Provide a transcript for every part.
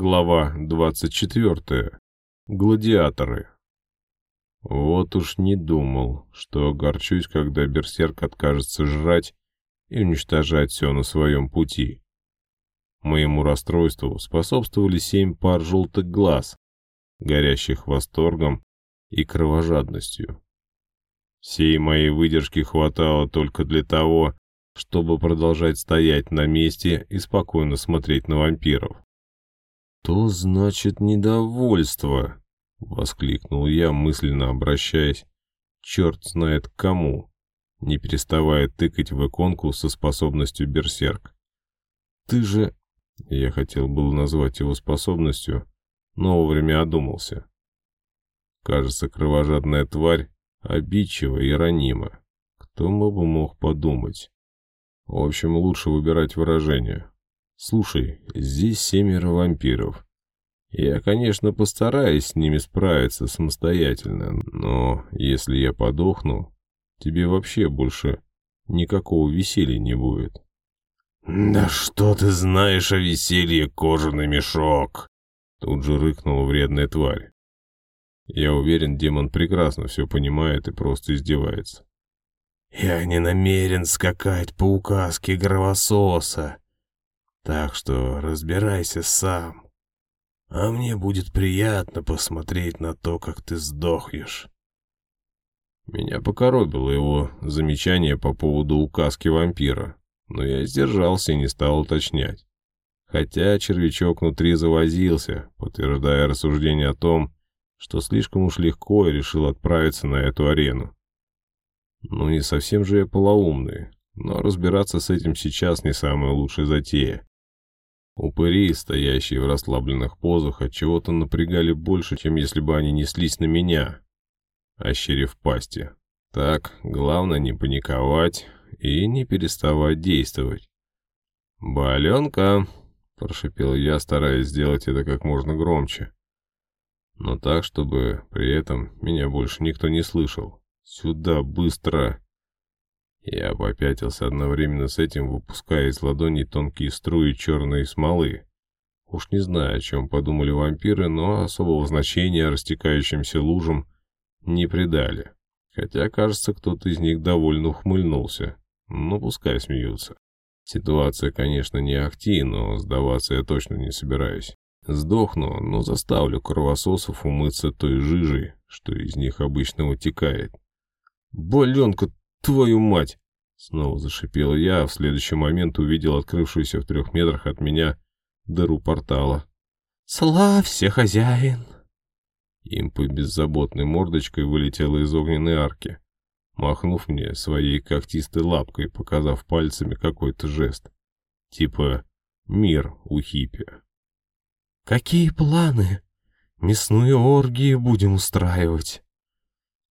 Глава 24. Гладиаторы. Вот уж не думал, что огорчусь, когда берсерк откажется жрать и уничтожать все на своем пути. Моему расстройству способствовали семь пар желтых глаз, горящих восторгом и кровожадностью. Всей моей выдержки хватало только для того, чтобы продолжать стоять на месте и спокойно смотреть на вампиров. «То значит недовольство!» — воскликнул я, мысленно обращаясь. «Черт знает кому!» не переставая тыкать в иконку со способностью берсерк. «Ты же...» Я хотел было назвать его способностью, но вовремя одумался. Кажется, кровожадная тварь обидчива и ранима. Кто бы мог подумать? В общем, лучше выбирать выражение. Слушай, здесь семеро вампиров. Я, конечно, постараюсь с ними справиться самостоятельно, но если я подохну, тебе вообще больше никакого веселья не будет. «Да что ты знаешь о веселье, кожаный мешок?» Тут же рыкнула вредная тварь. Я уверен, демон прекрасно все понимает и просто издевается. Я не намерен скакать по указке гровососа. Так что разбирайся сам. А мне будет приятно посмотреть на то, как ты сдохнешь. Меня покоробило его замечание по поводу указки вампира, но я сдержался и не стал уточнять. Хотя червячок внутри завозился, подтверждая рассуждение о том, что слишком уж легко и решил отправиться на эту арену. Ну, не совсем же я полоумный, но разбираться с этим сейчас не самая лучшая затея. Упыри, стоящие в расслабленных позах, от чего-то напрягали больше, чем если бы они неслись на меня, ощерив пасти. Так, главное не паниковать и не переставать действовать. «Баленка!» — прошипел я, стараясь сделать это как можно громче. Но так, чтобы при этом меня больше никто не слышал. «Сюда, быстро!» Я попятился одновременно с этим, выпуская из ладоней тонкие струи черной смолы. Уж не знаю, о чем подумали вампиры, но особого значения растекающимся лужам не придали. Хотя, кажется, кто-то из них довольно ухмыльнулся. Ну, пускай смеются. Ситуация, конечно, не ахти, но сдаваться я точно не собираюсь. Сдохну, но заставлю кровососов умыться той жижей, что из них обычно вытекает. «Боленка, твою мать!» Снова зашипел я, а в следующий момент увидел открывшуюся в трех метрах от меня дыру портала. «Славься, хозяин!» Импа беззаботной мордочкой вылетела из огненной арки, махнув мне своей когтистой лапкой, показав пальцами какой-то жест. Типа «Мир у хиппи». «Какие планы? Мясную оргию будем устраивать?»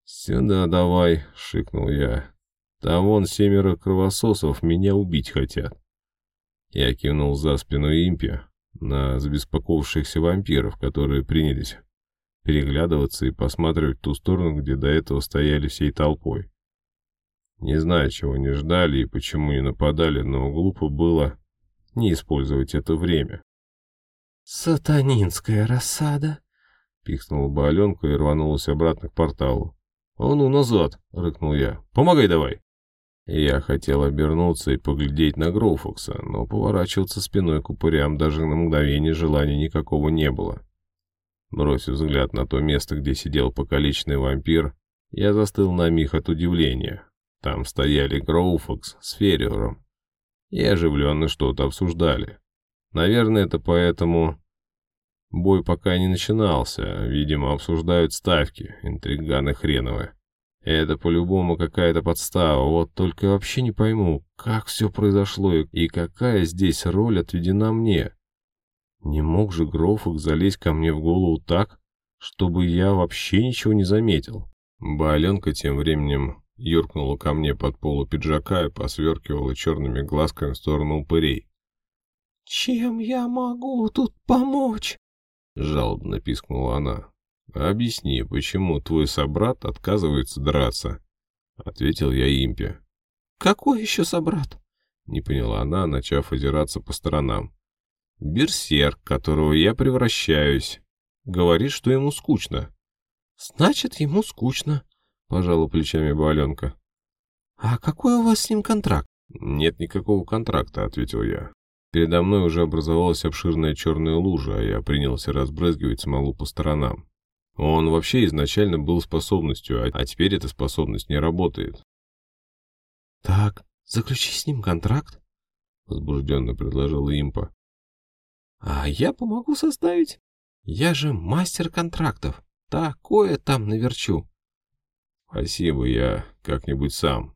«Сюда давай», — шикнул я. «Там вон семеро кровососов меня убить хотят». Я кинул за спину импи на забеспокоившихся вампиров, которые принялись переглядываться и посматривать в ту сторону, где до этого стояли всей толпой. Не знаю, чего они ждали и почему не нападали, но глупо было не использовать это время. «Сатанинская рассада!» — пикнула бы и рванулась обратно к порталу. «А ну, назад!» — рыкнул я. «Помогай давай!» Я хотел обернуться и поглядеть на Гроуфокса, но поворачиваться спиной к упырям даже на мгновение желания никакого не было. Бросив взгляд на то место, где сидел покалеченный вампир, я застыл на миг от удивления. Там стояли Гроуфокс с Ферриором и оживленно что-то обсуждали. Наверное, это поэтому бой пока не начинался. Видимо, обсуждают ставки, интриганы хреновые. Это по-любому какая-то подстава, вот только вообще не пойму, как все произошло и какая здесь роль отведена мне. Не мог же Грофок залезть ко мне в голову так, чтобы я вообще ничего не заметил. Баленка тем временем юркнула ко мне под полу пиджака и посверкивала черными глазками в сторону упырей. «Чем я могу тут помочь?» — жалобно пискнула она. «Объясни, почему твой собрат отказывается драться?» — ответил я импе. «Какой еще собрат?» — не поняла она, начав озираться по сторонам. Берсерк, которого я превращаюсь. Говорит, что ему скучно. Значит, ему скучно, пожала плечами Баленка. А какой у вас с ним контракт? Нет никакого контракта, ответил я. Передо мной уже образовалась обширная черная лужа, а я принялся разбрызгивать смолу по сторонам. Он вообще изначально был способностью, а, а теперь эта способность не работает. «Так, заключи с ним контракт», — возбужденно предложила импа. «А я помогу составить. Я же мастер контрактов. Такое там наверчу». «Спасибо, я как-нибудь сам».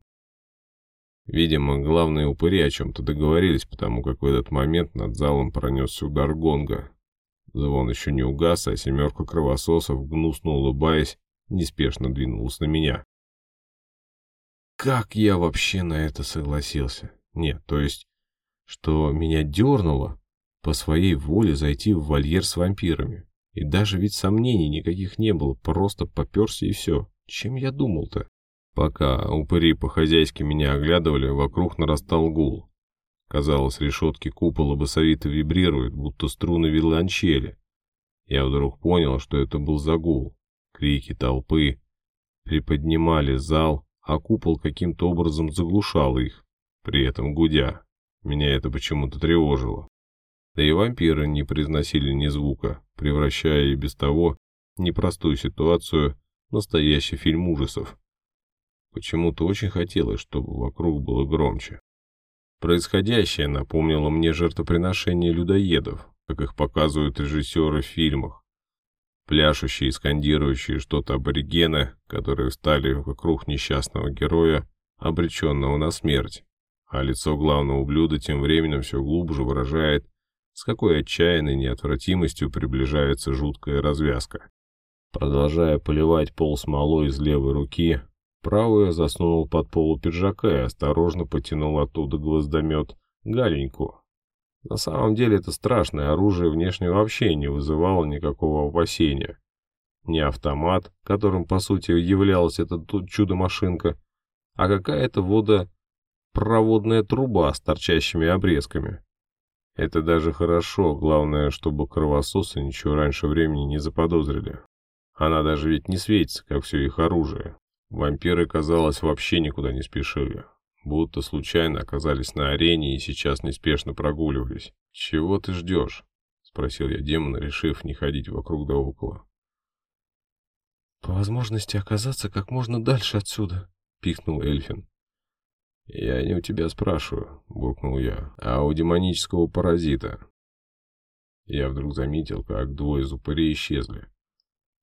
Видимо, главные упыри о чем-то договорились, потому как в этот момент над залом пронесся удар гонга. Звон еще не угас, а семерка кровососов, гнусно улыбаясь, неспешно двинулась на меня. Как я вообще на это согласился? Нет, то есть, что меня дернуло по своей воле зайти в вольер с вампирами. И даже ведь сомнений никаких не было, просто поперся и все. Чем я думал-то? Пока упыри по-хозяйски меня оглядывали, вокруг нарастал гул. Казалось, решетки купола басовито вибрируют, будто струны виолончели. Я вдруг понял, что это был загул. Крики толпы приподнимали зал, а купол каким-то образом заглушал их, при этом гудя. Меня это почему-то тревожило. Да и вампиры не произносили ни звука, превращая и без того непростую ситуацию в настоящий фильм ужасов. Почему-то очень хотелось, чтобы вокруг было громче. Происходящее напомнило мне жертвоприношение людоедов, как их показывают режиссеры в фильмах. Пляшущие и скандирующие что-то аборигены, которые встали вокруг несчастного героя, обреченного на смерть, а лицо главного блюда тем временем все глубже выражает, с какой отчаянной неотвратимостью приближается жуткая развязка. Продолжая поливать пол смолой из левой руки, Правую я засунул под полу пиджака и осторожно потянул оттуда гвоздомет Галеньку. На самом деле это страшное оружие внешне вообще не вызывало никакого опасения. Не автомат, которым по сути являлась эта чудо-машинка, а какая-то водопроводная труба с торчащими обрезками. Это даже хорошо, главное, чтобы кровососы ничего раньше времени не заподозрили. Она даже ведь не светится, как все их оружие. Вампиры, казалось, вообще никуда не спешили. Будто случайно оказались на арене и сейчас неспешно прогуливались. «Чего ты ждешь?» — спросил я демона, решив не ходить вокруг да около. «По возможности оказаться как можно дальше отсюда», — пикнул Эльфин. «Я не у тебя спрашиваю», — буркнул я, — «а у демонического паразита». Я вдруг заметил, как двое зупырей исчезли.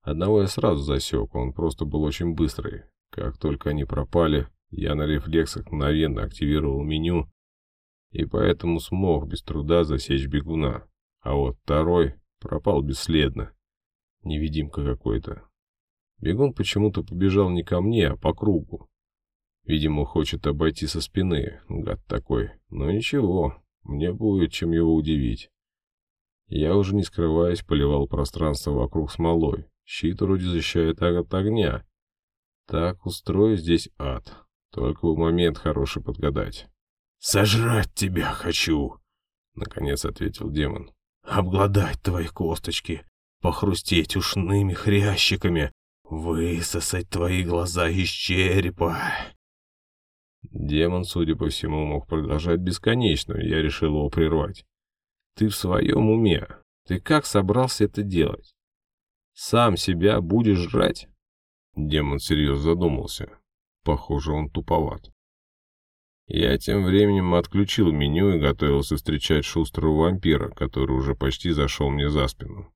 Одного я сразу засек, он просто был очень быстрый. Как только они пропали, я на рефлексах мгновенно активировал меню и поэтому смог без труда засечь бегуна. А вот второй пропал бесследно. Невидимка какой-то. Бегун почему-то побежал не ко мне, а по кругу. Видимо, хочет обойти со спины, гад такой. Но ничего, мне будет чем его удивить. Я уже не скрываясь поливал пространство вокруг смолой. Щит вроде защищает от огня, так устрою здесь ад. Только в момент хороший подгадать. «Сожрать тебя хочу!» — наконец ответил демон. «Обгладать твои косточки, похрустеть ушными хрящиками, высосать твои глаза из черепа!» Демон, судя по всему, мог продолжать бесконечно, я решил его прервать. «Ты в своем уме? Ты как собрался это делать? Сам себя будешь жрать?» Демон серьезно задумался. Похоже, он туповат. Я тем временем отключил меню и готовился встречать шустрого вампира, который уже почти зашел мне за спину.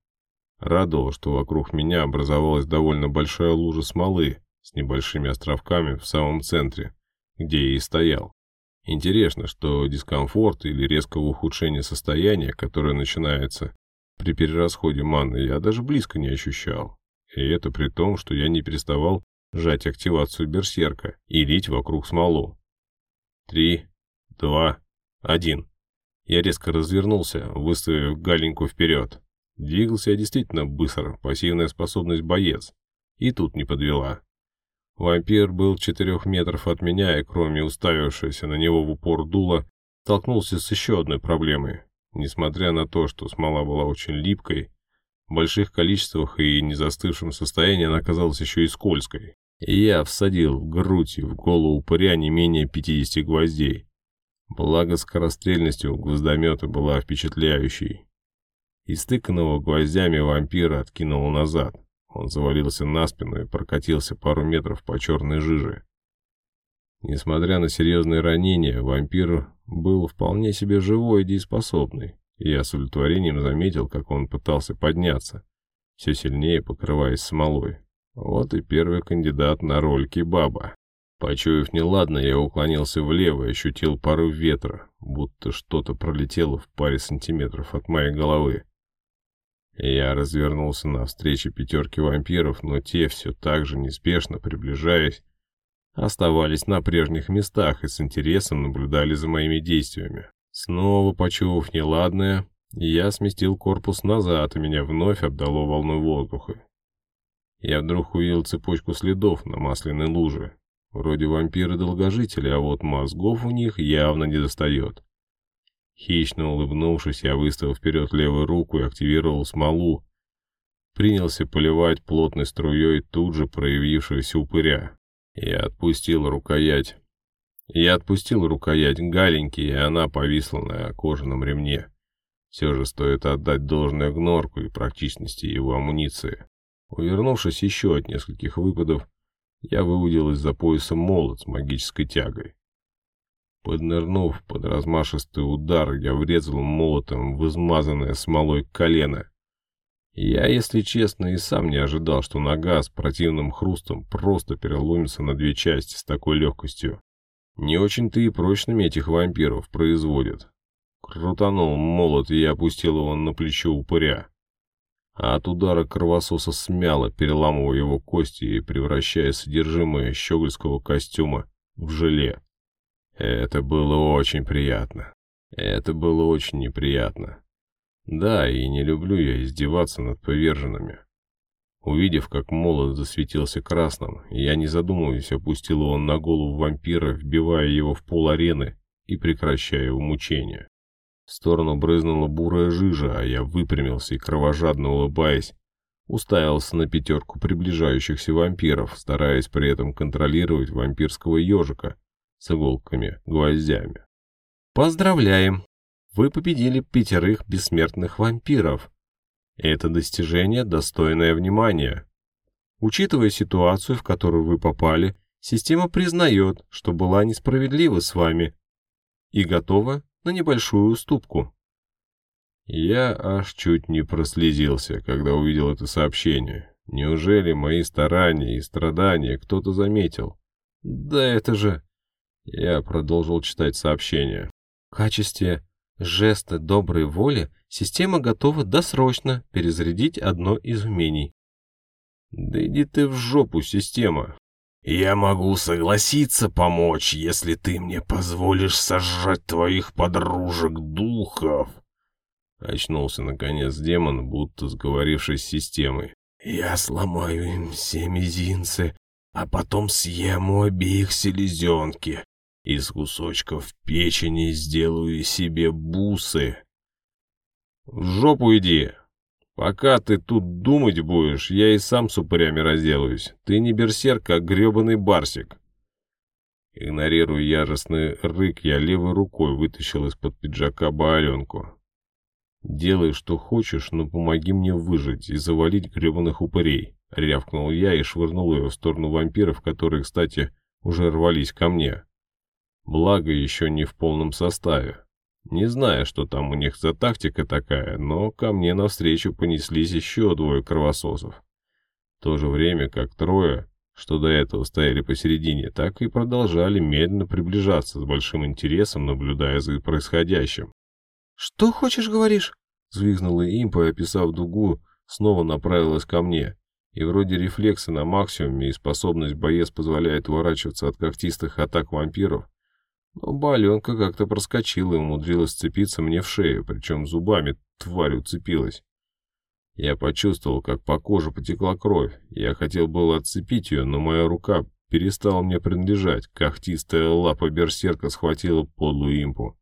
Радовало, что вокруг меня образовалась довольно большая лужа смолы с небольшими островками в самом центре, где я и стоял. Интересно, что дискомфорт или резкого ухудшения состояния, которое начинается при перерасходе маны, я даже близко не ощущал. И это при том, что я не переставал сжать активацию берсерка и лить вокруг смолу. Три, два, один. Я резко развернулся, выставив галеньку вперед. Двигался я действительно быстро, пассивная способность боец. И тут не подвела. Вампир был четырех метров от меня, и кроме уставившегося на него в упор дула, столкнулся с еще одной проблемой. Несмотря на то, что смола была очень липкой, в больших количествах и не застывшем состоянии она оказалась еще и скользкой. И я всадил в грудь и в голову упыря не менее 50 гвоздей. Благо скорострельность у гвоздомета была впечатляющей. Истыканного гвоздями вампира откинул назад. Он завалился на спину и прокатился пару метров по черной жиже. Несмотря на серьезные ранения, вампир был вполне себе живой и дееспособный. Я с удовлетворением заметил, как он пытался подняться, все сильнее покрываясь смолой. Вот и первый кандидат на роль кебаба. Почуяв неладно, я уклонился влево и ощутил порыв ветра, будто что-то пролетело в паре сантиметров от моей головы. Я развернулся навстречу пятерке вампиров, но те, все так же неспешно приближаясь, оставались на прежних местах и с интересом наблюдали за моими действиями. Снова почуяв неладное, я сместил корпус назад, и меня вновь обдало волной воздуха. Я вдруг увидел цепочку следов на масляной луже. Вроде вампиры-долгожители, а вот мозгов у них явно не достает. Хищно улыбнувшись, я выставил вперед левую руку и активировал смолу. Принялся поливать плотной струей тут же проявившегося упыря. Я отпустил рукоять. Я отпустил рукоять Галеньки, и она повисла на кожаном ремне. Все же стоит отдать должное Гнорку и практичности его амуниции. Увернувшись еще от нескольких выпадов, я выудил из-за пояса молот с магической тягой. Поднырнув под размашистый удар, я врезал молотом в измазанное смолой колено. Я, если честно, и сам не ожидал, что нога с противным хрустом просто переломится на две части с такой легкостью. Не очень-то и прочными этих вампиров производят. Крутанул молот, и опустил его на плечо упыря а от удара кровососа смяло, переламывая его кости и превращая содержимое щегольского костюма в желе. Это было очень приятно. Это было очень неприятно. Да, и не люблю я издеваться над поверженными. Увидев, как молот засветился красным, я, не задумываясь, опустил его на голову вампира, вбивая его в пол арены и прекращая его мучения. В сторону брызнула бурая жижа, а я выпрямился и, кровожадно улыбаясь, уставился на пятерку приближающихся вампиров, стараясь при этом контролировать вампирского ежика с иголками-гвоздями. «Поздравляем! Вы победили пятерых бессмертных вампиров. Это достижение, достойное внимания. Учитывая ситуацию, в которую вы попали, система признает, что была несправедлива с вами и готова на небольшую уступку. Я аж чуть не прослезился, когда увидел это сообщение. Неужели мои старания и страдания кто-то заметил? Да это же... Я продолжил читать сообщение. В качестве жеста доброй воли система готова досрочно перезарядить одно из умений. Да иди ты в жопу, система. «Я могу согласиться помочь, если ты мне позволишь сожрать твоих подружек-духов!» Очнулся, наконец, демон, будто сговорившись с системой. «Я сломаю им все мизинцы, а потом съем у обеих селезенки. Из кусочков печени сделаю себе бусы». «В жопу иди!» Пока ты тут думать будешь, я и сам с упырями разделаюсь. Ты не берсерк, а гребаный барсик. Игнорируя яростный рык, я левой рукой вытащил из-под пиджака бааленку. «Делай, что хочешь, но помоги мне выжить и завалить гребаных упырей», — рявкнул я и швырнул ее в сторону вампиров, которые, кстати, уже рвались ко мне. Благо, еще не в полном составе. Не знаю, что там у них за тактика такая, но ко мне навстречу понеслись еще двое кровососов. В то же время как трое, что до этого стояли посередине, так и продолжали медленно приближаться с большим интересом, наблюдая за происходящим. «Что хочешь, говоришь?» Взвизгнула импа и, описав дугу, снова направилась ко мне. И вроде рефлексы на максимуме и способность боец позволяет уворачиваться от когтистых атак вампиров, но баленка как-то проскочила и умудрилась сцепиться мне в шею, причем зубами тварь уцепилась. Я почувствовал, как по коже потекла кровь. Я хотел было отцепить ее, но моя рука перестала мне принадлежать. Когтистая лапа берсерка схватила подлую импу.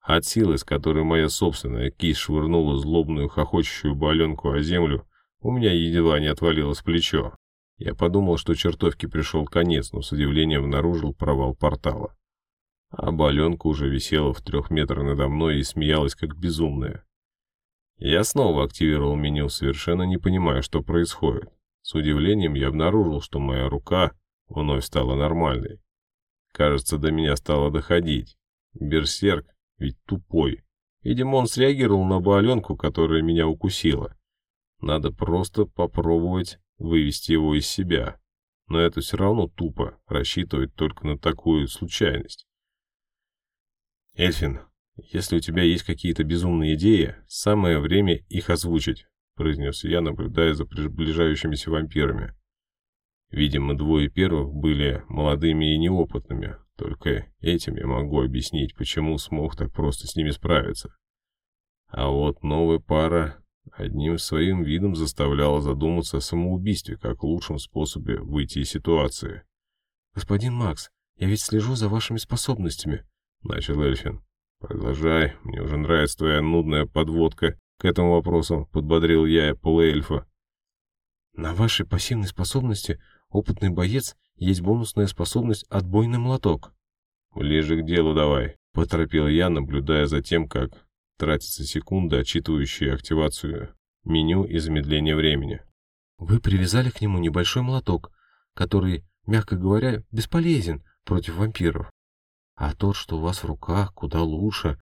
От силы, с которой моя собственная кисть швырнула злобную хохочущую баленку о землю, у меня едва не отвалилось плечо. Я подумал, что чертовке пришел конец, но с удивлением обнаружил провал портала. А баленка уже висела в трех метрах надо мной и смеялась как безумная. Я снова активировал меню, совершенно не понимая, что происходит. С удивлением я обнаружил, что моя рука вновь стала нормальной. Кажется, до меня стало доходить. Берсерк ведь тупой. Видимо, он среагировал на баленку, которая меня укусила. Надо просто попробовать вывести его из себя. Но это все равно тупо, рассчитывать только на такую случайность. Эльфин, если у тебя есть какие-то безумные идеи, самое время их озвучить, произнес я, наблюдая за приближающимися вампирами. Видимо, двое первых были молодыми и неопытными, только этим я могу объяснить, почему смог так просто с ними справиться. А вот новая пара одним своим видом заставляла задуматься о самоубийстве как лучшем способе выйти из ситуации. «Господин Макс, я ведь слежу за вашими способностями», — начал Эльфин. «Продолжай, мне уже нравится твоя нудная подводка к этому вопросу», — подбодрил я полуэльфа. «На вашей пассивной способности опытный боец есть бонусная способность «Отбойный молоток». «Ближе к делу давай», — поторопил я, наблюдая за тем, как тратится секунда, отчитывающая активацию меню и замедление времени. «Вы привязали к нему небольшой молоток, который, мягко говоря, бесполезен против вампиров. А тот, что у вас в руках, куда лучше,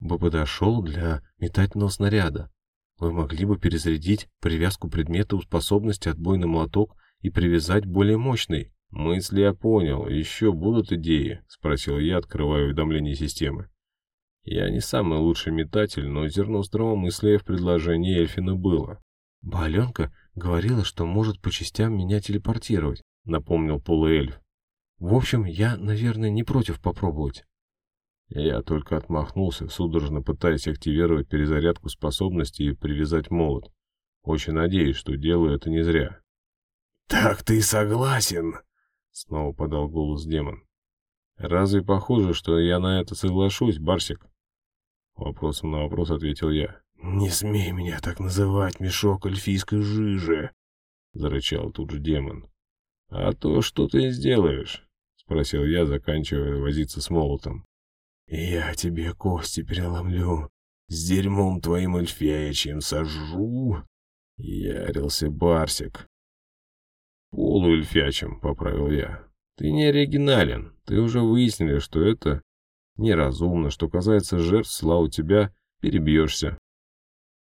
бы подошел для метательного снаряда. Вы могли бы перезарядить привязку предмета у способности отбойный молоток и привязать более мощный. «Мысли я понял. Еще будут идеи?» — спросил я, открывая уведомление системы. Я не самый лучший метатель, но зерно здравомыслия в предложении Эльфина было. «Баленка говорила, что может по частям меня телепортировать», — напомнил полуэльф. «В общем, я, наверное, не против попробовать». Я только отмахнулся, судорожно пытаясь активировать перезарядку способностей и привязать молот. Очень надеюсь, что делаю это не зря. «Так ты согласен?» — снова подал голос демон. «Разве похоже, что я на это соглашусь, Барсик?» Вопросом на вопрос ответил я. «Не смей меня так называть, мешок эльфийской жижи!» — зарычал тут же демон. «А то что ты сделаешь?» — спросил я, заканчивая возиться с молотом. «Я тебе кости переломлю, с дерьмом твоим эльфячьим сожру!» — ярился Барсик. «Полуэльфячим», — поправил я. «Ты не оригинален. Ты уже выяснили, что это неразумно. Что касается жертв, сла у тебя, перебьешься».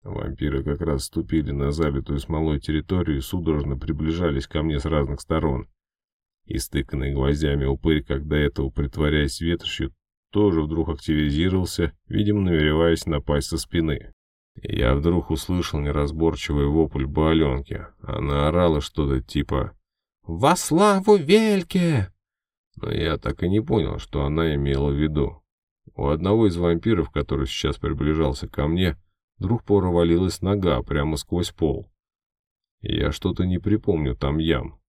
Вампиры как раз ступили на залитую смолой территорию и судорожно приближались ко мне с разных сторон. Истыканный гвоздями упырь, когда этого притворяясь ветошью, тоже вдруг активизировался, видимо, намереваясь напасть со спины. Я вдруг услышал неразборчивый вопль Баленки. Она орала что-то типа «Во славу Вельке!» Но я так и не понял, что она имела в виду. У одного из вампиров, который сейчас приближался ко мне, вдруг провалилась нога прямо сквозь пол. Я что-то не припомню там ям.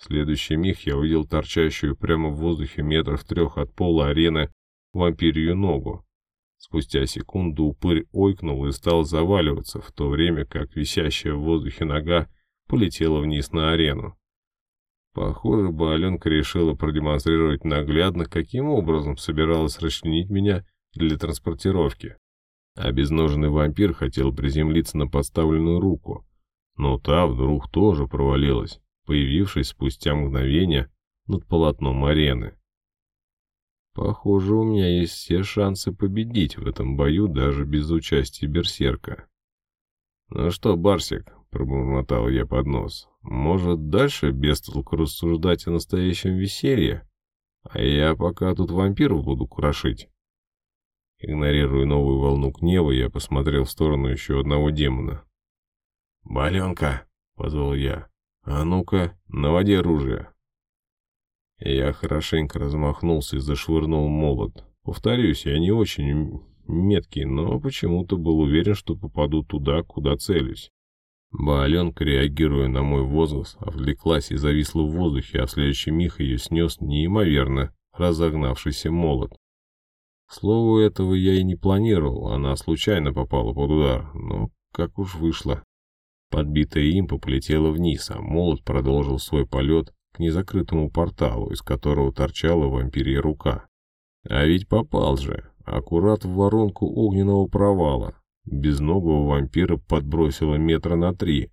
В следующий миг я увидел торчащую прямо в воздухе метров трех от пола арены вампирью ногу. Спустя секунду упырь ойкнул и стал заваливаться, в то время как висящая в воздухе нога полетела вниз на арену. Похоже, Баленка решила продемонстрировать наглядно, каким образом собиралась расчленить меня для транспортировки. Обезноженный вампир хотел приземлиться на подставленную руку, но та вдруг тоже провалилась, появившись спустя мгновение над полотном арены. Похоже, у меня есть все шансы победить в этом бою даже без участия берсерка. Ну что, Барсик, пробормотал я под нос. Может, дальше без толку рассуждать о настоящем веселье? А я пока тут вампиров буду крошить. Игнорируя новую волну гнева, я посмотрел в сторону еще одного демона. «Баленка!» — позвал я. «А ну-ка, наводи оружие!» Я хорошенько размахнулся и зашвырнул молот. Повторюсь, я не очень меткий, но почему-то был уверен, что попаду туда, куда целюсь. Бааленка, реагируя на мой возглас, отвлеклась и зависла в воздухе, а в следующий миг ее снес неимоверно разогнавшийся молот. К слову, этого я и не планировал, она случайно попала под удар, но как уж вышло. Подбитая импа полетела вниз, а молот продолжил свой полет к незакрытому порталу, из которого торчала вампирья рука. А ведь попал же, аккурат в воронку огненного провала. Безногого вампира подбросило метра на три.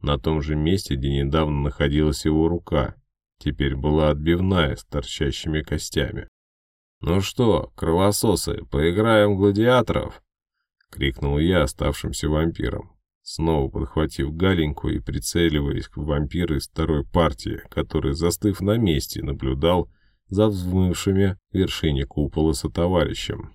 На том же месте, где недавно находилась его рука, теперь была отбивная с торчащими костями. «Ну что, кровососы, поиграем в гладиаторов?» — крикнул я оставшимся вампирам, снова подхватив Галеньку и прицеливаясь к вампиру из второй партии, который, застыв на месте, наблюдал за взмывшими вершине купола со товарищем.